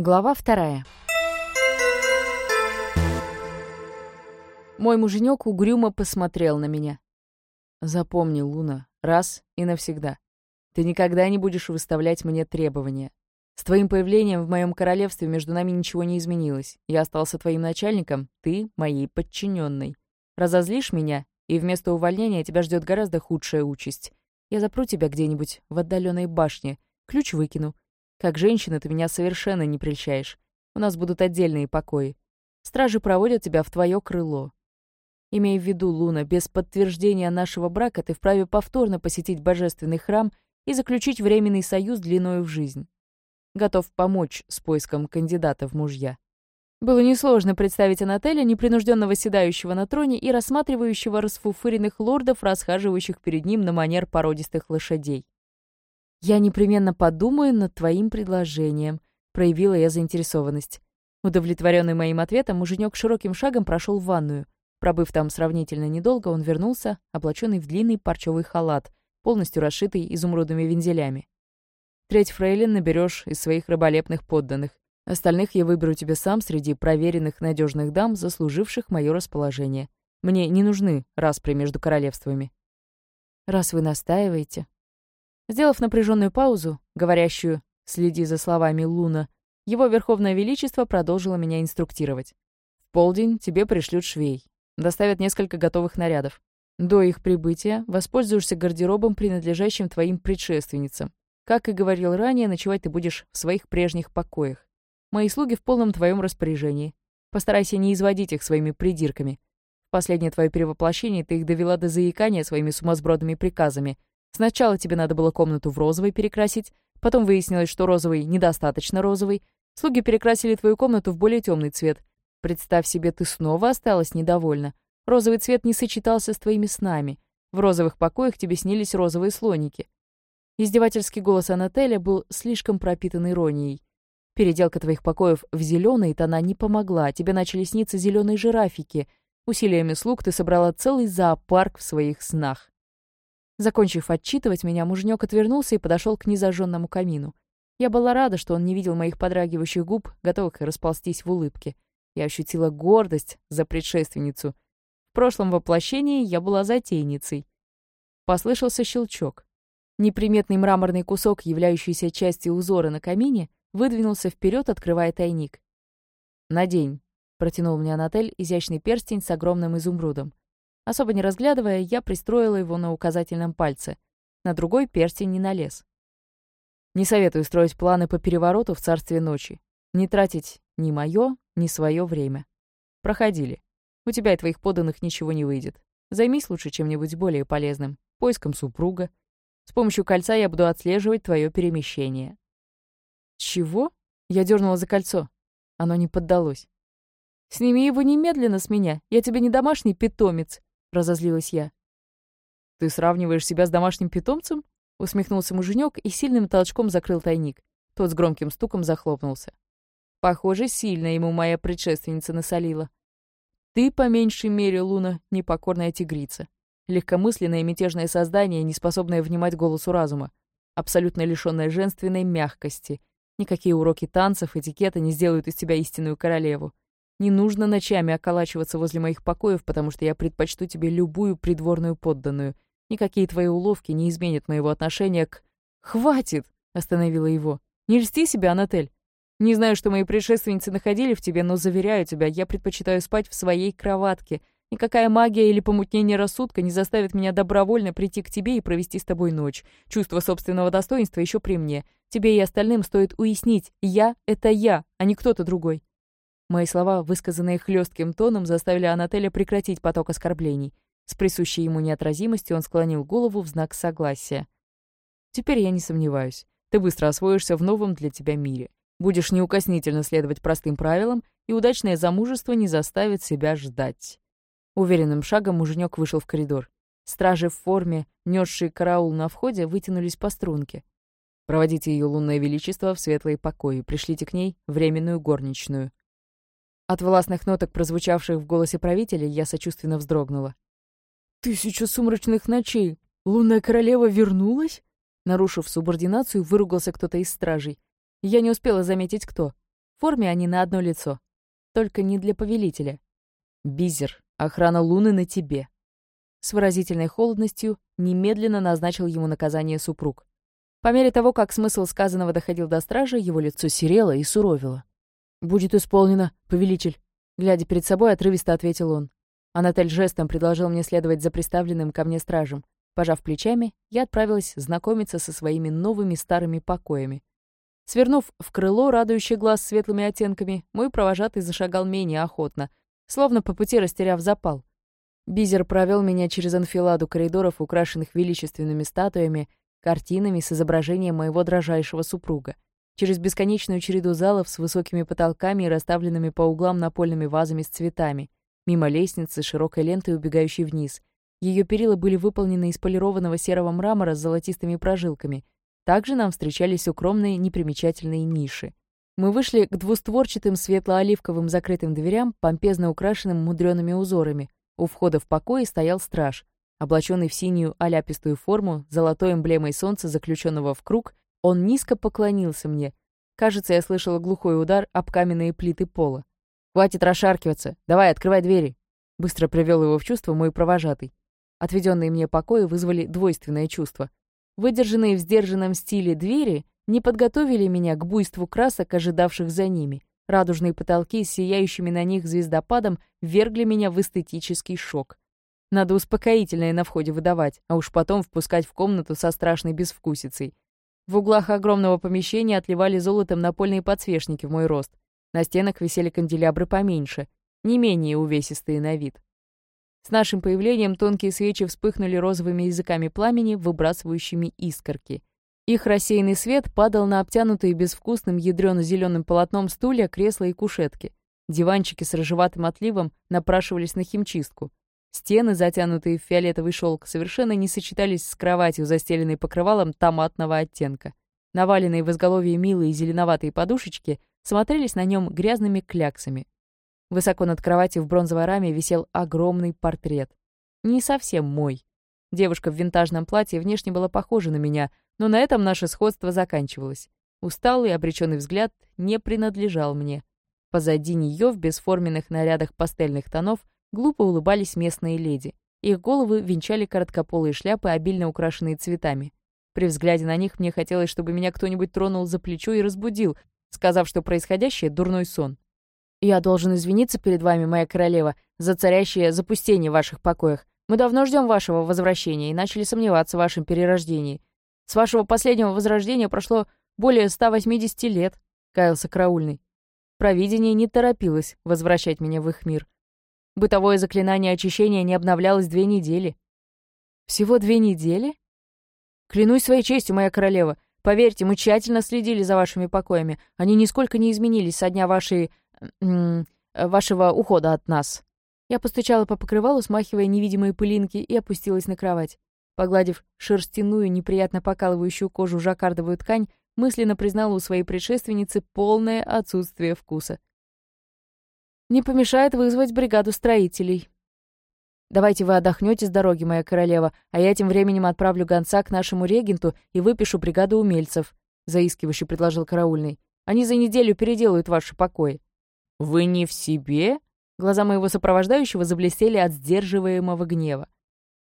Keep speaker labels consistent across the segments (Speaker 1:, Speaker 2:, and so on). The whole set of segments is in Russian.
Speaker 1: Глава вторая. Мой муженек угрюмо посмотрел на меня. Запомни, Луна, раз и навсегда. Ты никогда не будешь выставлять мне требования. С твоим появлением в моем королевстве между нами ничего не изменилось. Я остался твоим начальником, ты — моей подчиненной. Разозлишь меня, и вместо увольнения тебя ждет гораздо худшая участь. Я запру тебя где-нибудь в отдаленной башне, ключ выкину, как женщина ты меня совершенно не прельщаешь. У нас будут отдельные покои. Стражи проводят тебя в твое крыло. Имей в виду, Луна, без подтверждения нашего брака ты вправе повторно посетить божественный храм и заключить временный союз длиною в жизнь. Готов помочь с поиском кандидата в мужья. Было несложно представить Анателя, непринужденно седающего на троне и рассматривающего расфуфыренных лордов, расхаживающих перед ним на манер породистых лошадей. «Я непременно подумаю над твоим предложением», — проявила я заинтересованность. Удовлетворенный моим ответом, муженек широким шагом прошел в ванную. Пробыв там сравнительно недолго, он вернулся, облаченный в длинный парчевый халат, полностью расшитый изумрудными вензелями. Треть фрейлин наберешь из своих рыболепных подданных. Остальных я выберу тебе сам среди проверенных надежных дам, заслуживших мое расположение. Мне не нужны распри между королевствами. Раз вы настаиваете, Сделав напряженную паузу, говорящую «следи за словами Луна», его Верховное Величество продолжило меня инструктировать. «В полдень тебе пришлют швей. Доставят несколько готовых нарядов. До их прибытия воспользуешься гардеробом, принадлежащим твоим предшественницам. Как и говорил ранее, ночевать ты будешь в своих прежних покоях. Мои слуги в полном твоем распоряжении. Постарайся не изводить их своими придирками. В последнее твое перевоплощение ты их довела до заикания своими сумасбродными приказами, Сначала тебе надо было комнату в розовый перекрасить, потом выяснилось, что розовый недостаточно розовый. Слуги перекрасили твою комнату в более темный цвет. Представь себе, ты снова осталась недовольна. Розовый цвет не сочетался с твоими снами. В розовых покоях тебе снились розовые слоники. Издевательский голос Анателя был слишком пропитан иронией. Переделка твоих покоев в зеленые тона не помогла, тебе начали сниться зеленые жирафики. Усилиями слуг ты собрала целый зоопарк в своих снах. Закончив отчитывать меня, муженек отвернулся и подошел к незажженному камину. Я была рада, что он не видел моих подрагивающих губ, готовых расползтись в улыбке. Я ощутила гордость за предшественницу. В прошлом воплощении я была затейницей. Послышался щелчок. Неприметный мраморный кусок, являющийся частью узора на камине, выдвинулся вперед, открывая тайник. «Надень», — протянул мне Анатель изящный перстень с огромным изумрудом. Особо не разглядывая, я пристроила его на указательном пальце. На другой перстень не налез. Не советую строить планы по перевороту в царстве ночи. Не тратить ни мое, ни свое время. Проходили. У тебя и твоих поданных ничего не выйдет. Займись лучше чем-нибудь более полезным. Поиском супруга. С помощью кольца я буду отслеживать твое перемещение. Чего? Я дернула за кольцо. Оно не поддалось. Сними его немедленно с меня. Я тебе не домашний питомец. — разозлилась я. «Ты сравниваешь себя с домашним питомцем?» — усмехнулся муженек и сильным толчком закрыл тайник. Тот с громким стуком захлопнулся. Похоже, сильно ему моя предшественница насолила. «Ты, по меньшей мере, Луна, непокорная тигрица. Легкомысленное мятежное создание, не способное внимать голосу разума. Абсолютно лишённое женственной мягкости. Никакие уроки танцев, этикета не сделают из тебя истинную королеву. Не нужно ночами околачиваться возле моих покоев, потому что я предпочту тебе любую придворную подданную. Никакие твои уловки не изменят моего отношения к... «Хватит!» — остановила его. «Не льсти себя, Анатель. Не знаю, что мои предшественницы находили в тебе, но, заверяю тебя, я предпочитаю спать в своей кроватке. Никакая магия или помутнение рассудка не заставит меня добровольно прийти к тебе и провести с тобой ночь. Чувство собственного достоинства еще при мне. Тебе и остальным стоит уяснить, я — это я, а не кто-то другой. Мои слова, высказанные хлестким тоном, заставили Анателя прекратить поток оскорблений. С присущей ему неотразимостью он склонил голову в знак согласия. «Теперь я не сомневаюсь. Ты быстро освоишься в новом для тебя мире. Будешь неукоснительно следовать простым правилам, и удачное замужество не заставит себя ждать». Уверенным шагом муженек вышел в коридор. Стражи в форме, несшие караул на входе, вытянулись по струнке. «Проводите ее лунное величество в светлые покои, пришлите к ней временную горничную». От властных ноток, прозвучавших в голосе правителя, я сочувственно вздрогнула. «Тысяча сумрачных ночей! Лунная королева вернулась?» Нарушив субординацию, выругался кто-то из стражей. Я не успела заметить, кто. В форме они на одно лицо. Только не для повелителя. «Бизер, охрана Луны на тебе». С выразительной холодностью немедленно назначил ему наказание супруг. По мере того, как смысл сказанного доходил до стражи, его лицо серело и суровило. «Будет исполнено, повелитель», — глядя перед собой, отрывисто ответил он. Анатель жестом предложил мне следовать за приставленным ко мне стражем. Пожав плечами, я отправилась знакомиться со своими новыми старыми покоями. Свернув в крыло, радующий глаз светлыми оттенками, мой провожатый зашагал менее охотно, словно по пути растеряв запал. Бизер провел меня через анфиладу коридоров, украшенных величественными статуями, картинами с изображением моего дрожайшего супруга, через бесконечную череду залов с высокими потолками и расставленными по углам напольными вазами с цветами, мимо лестницы, широкой лентой, убегающей вниз. Ее перила были выполнены из полированного серого мрамора с золотистыми прожилками. Также нам встречались укромные непримечательные ниши. Мы вышли к двустворчатым светло-оливковым закрытым дверям, помпезно украшенным мудреными узорами. У входа в покое стоял страж — Облаченный в синюю аляпистую форму, золотой эмблемой солнца, заключенного в круг, он низко поклонился мне. Кажется, я слышала глухой удар об каменные плиты пола. «Хватит расшаркиваться! Давай, открывай двери!» Быстро привел его в чувство мой провожатый. Отведенные мне покои вызвали двойственное чувство. Выдержанные в сдержанном стиле двери не подготовили меня к буйству красок, ожидавших за ними. Радужные потолки с сияющими на них звездопадом вергли меня в эстетический шок. Надо успокоительное на входе выдавать, а уж потом впускать в комнату со страшной безвкусицей. В углах огромного помещения отливали золотом напольные подсвечники в мой рост. На стенах висели канделябры поменьше, не менее увесистые на вид. С нашим появлением тонкие свечи вспыхнули розовыми языками пламени, выбрасывающими искорки. Их рассеянный свет падал на обтянутые безвкусным ядрено-зеленым полотном стулья, кресла и кушетки. Диванчики с рыжеватым отливом напрашивались на химчистку. Стены, затянутые в фиолетовый шелк, совершенно не сочетались с кроватью, застеленной покрывалом томатного оттенка. Наваленные в изголовье милые зеленоватые подушечки смотрелись на нем грязными кляксами. Высоко над кроватью в бронзовой раме висел огромный портрет. Не совсем мой. Девушка в винтажном платье внешне была похожа на меня, но на этом наше сходство заканчивалось. Усталый, обреченный взгляд не принадлежал мне. Позади нее в бесформенных нарядах пастельных тонов Глупо улыбались местные леди. Их головы венчали короткополые шляпы, обильно украшенные цветами. При взгляде на них мне хотелось, чтобы меня кто-нибудь тронул за плечо и разбудил, сказав, что происходящее — дурной сон. «Я должен извиниться перед вами, моя королева, за царящее запустение в ваших покоях. Мы давно ждем вашего возвращения и начали сомневаться в вашем перерождении. С вашего последнего возрождения прошло более 180 лет», — каялся караульный. Провидение не торопилось возвращать меня в их мир. Бытовое заклинание очищения не обновлялось две недели. Всего две недели? Клянусь своей честью, моя королева. Поверьте, мы тщательно следили за вашими покоями. Они нисколько не изменились со дня вашей... вашего ухода от нас. Я постучала по покрывалу, смахивая невидимые пылинки, и опустилась на кровать. Погладив шерстяную, неприятно покалывающую кожу жаккардовую ткань, мысленно признала у своей предшественницы полное отсутствие вкуса. Не помешает вызвать бригаду строителей. Давайте вы отдохнете с дороги, моя королева, а я тем временем отправлю гонца к нашему регенту и выпишу бригаду умельцев», — заискивающе предложил караульный. «Они за неделю переделают ваши покои». «Вы не в себе?» Глаза моего сопровождающего заблестели от сдерживаемого гнева.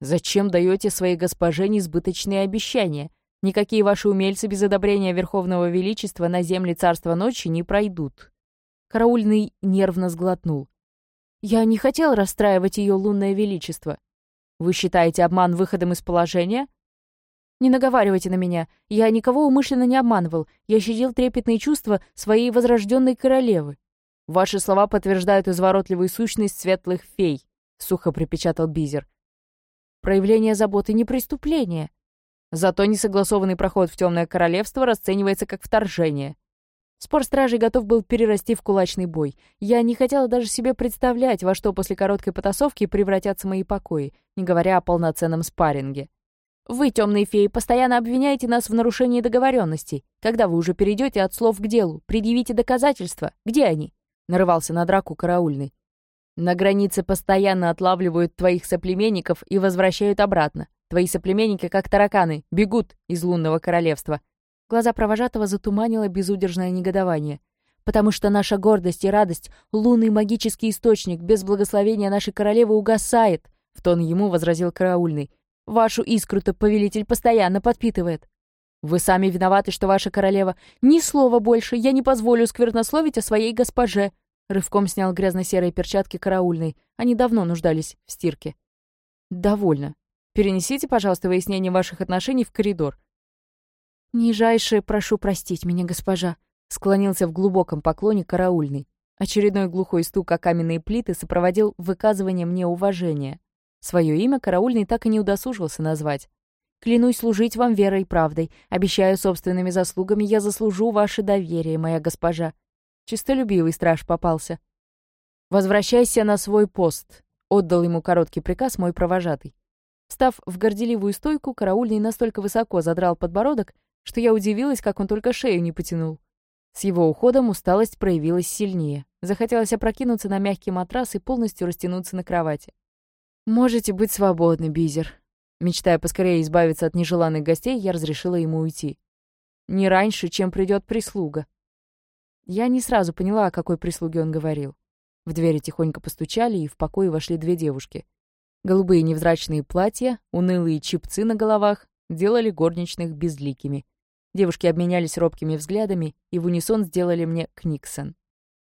Speaker 1: «Зачем даете своей госпоже несбыточные обещания? Никакие ваши умельцы без одобрения Верховного Величества на земли Царства Ночи не пройдут». Караульный нервно сглотнул. «Я не хотел расстраивать ее лунное величество. Вы считаете обман выходом из положения?» «Не наговаривайте на меня. Я никого умышленно не обманывал. Я щадил трепетные чувства своей возрожденной королевы». «Ваши слова подтверждают изворотливую сущность светлых фей», — сухо припечатал Бизер. «Проявление заботы не преступление. Зато несогласованный проход в темное королевство расценивается как вторжение. Спор стражей готов был перерасти в кулачный бой. Я не хотела даже себе представлять, во что после короткой потасовки превратятся мои покои, не говоря о полноценном спарринге. «Вы, темные феи, постоянно обвиняете нас в нарушении договоренностей. Когда вы уже перейдете от слов к делу, предъявите доказательства. Где они?» — нарывался на драку караульный. «На границе постоянно отлавливают твоих соплеменников и возвращают обратно. Твои соплеменники, как тараканы, бегут из лунного королевства. Глаза провожатого затуманило безудержное негодование. потому что наша гордость и радость, лунный магический источник, без благословения нашей королевы угасает», — в тон ему возразил караульный. «Вашу искру-то повелитель постоянно подпитывает». «Вы сами виноваты, что ваша королева...» «Ни слова больше, я не позволю сквернословить о своей госпоже», Рывком снял грязно-серые перчатки караульной. Они давно нуждались в стирке. «Довольно. Перенесите, пожалуйста, выяснение ваших отношений в коридор». «Нижайше прошу простить меня, госпожа», — склонился в глубоком поклоне караульный. Очередной глухой стук о каменные плиты сопроводил выказывание мне уважения. Свое имя караульный так и не удосужился назвать. «Клянусь служить вам верой и правдой. Обещаю собственными заслугами, я заслужу ваше доверие, моя госпожа». Чистолюбивый страж попался. «Возвращайся на свой пост», — отдал ему короткий приказ мой провожатый. Став в горделивую стойку, караульный настолько высоко задрал подбородок, что я удивилась, как он только шею не потянул. С его уходом усталость проявилась сильнее. Захотелось опрокинуться на мягкий матрас и полностью растянуться на кровати. «Можете быть свободны, Бизер». Мечтая поскорее избавиться от нежеланных гостей, я разрешила ему уйти. «Не раньше, чем придет прислуга». Я не сразу поняла, о какой прислуге он говорил. В двери тихонько постучали, и в покое вошли две девушки. Голубые невзрачные платья, унылые чипцы на головах делали горничных безликими. Девушки обменялись робкими взглядами и в унисон сделали мне книксон.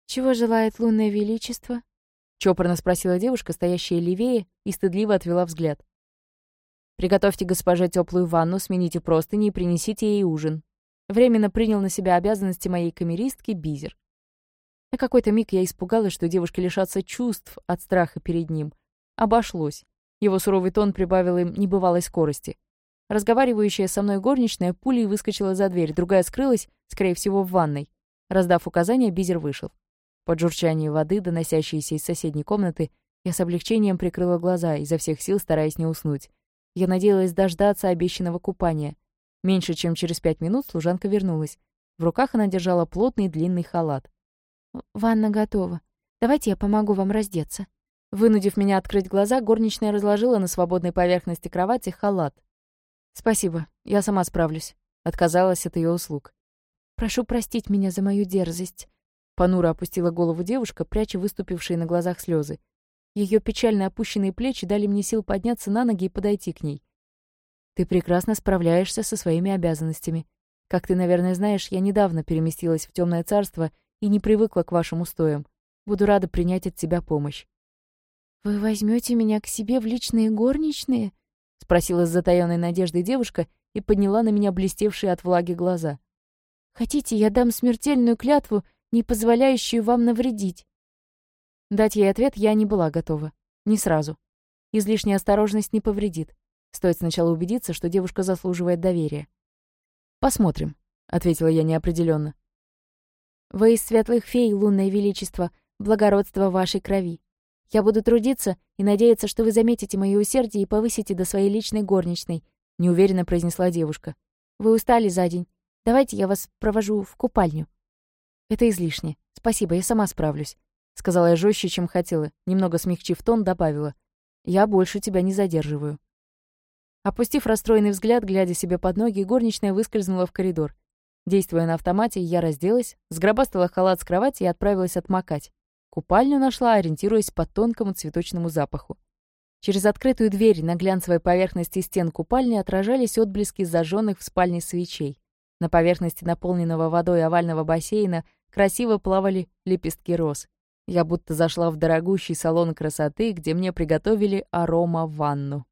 Speaker 2: «Чего желает лунное величество?»
Speaker 1: — чопорно спросила девушка, стоящая левее, и стыдливо отвела взгляд. «Приготовьте госпоже теплую ванну, смените простыни и принесите ей ужин. Временно принял на себя обязанности моей камеристки Бизер. На какой-то миг я испугалась, что девушки лишатся чувств от страха перед ним. Обошлось. Его суровый тон прибавил им небывалой скорости. Разговаривающая со мной горничная пулей выскочила за дверь, другая скрылась, скорее всего, в ванной. Раздав указания, Бизер вышел. Под журчание воды, доносящейся из соседней комнаты, я с облегчением прикрыла глаза, изо всех сил стараясь не уснуть. Я надеялась дождаться обещанного купания. Меньше чем через пять минут служанка вернулась. В руках она держала плотный длинный халат.
Speaker 2: «Ванна готова. Давайте я помогу вам раздеться».
Speaker 1: Вынудив меня открыть глаза, горничная разложила на свободной поверхности кровати халат. «Спасибо, я сама справлюсь», — отказалась от ее услуг.
Speaker 2: «Прошу простить меня за мою дерзость», — понуро опустила голову девушка, пряча выступившие на глазах слезы. Ее печально опущенные плечи дали мне сил подняться на ноги и подойти к ней.
Speaker 1: Ты прекрасно справляешься со своими обязанностями. Как ты, наверное, знаешь, я недавно переместилась в темное царство и не привыкла к вашим устоям. Буду рада принять от тебя помощь.
Speaker 2: Вы возьмете меня к себе в личные горничные?
Speaker 1: Спросила с затаённой надеждой девушка и подняла на меня блестевшие от влаги глаза.
Speaker 2: Хотите, я дам смертельную клятву, не позволяющую вам навредить?
Speaker 1: Дать ей ответ я не была готова. Не сразу. Излишняя осторожность не повредит. Стоит сначала убедиться, что девушка заслуживает доверия. «Посмотрим», — ответила я неопределенно.
Speaker 2: «Вы из светлых фей, лунное величество, благородство вашей крови. Я буду трудиться и надеяться, что вы заметите моё усердие и повысите до своей личной горничной», — неуверенно произнесла девушка. «Вы устали за день. Давайте я вас провожу в купальню».
Speaker 1: «Это излишне. Спасибо, я сама справлюсь», — сказала я жестче, чем хотела. Немного смягчив тон, добавила. «Я больше тебя не задерживаю». Опустив расстроенный взгляд, глядя себе под ноги, горничная выскользнула в коридор. Действуя на автомате, я разделась, сгробастала халат с кровати и отправилась отмокать. Купальню нашла, ориентируясь по тонкому цветочному запаху. Через открытую дверь на глянцевой поверхности стен купальни отражались отблески зажженных в спальне свечей. На поверхности наполненного водой овального бассейна красиво плавали лепестки роз. Я будто зашла в дорогущий салон красоты, где мне приготовили арома-ванну.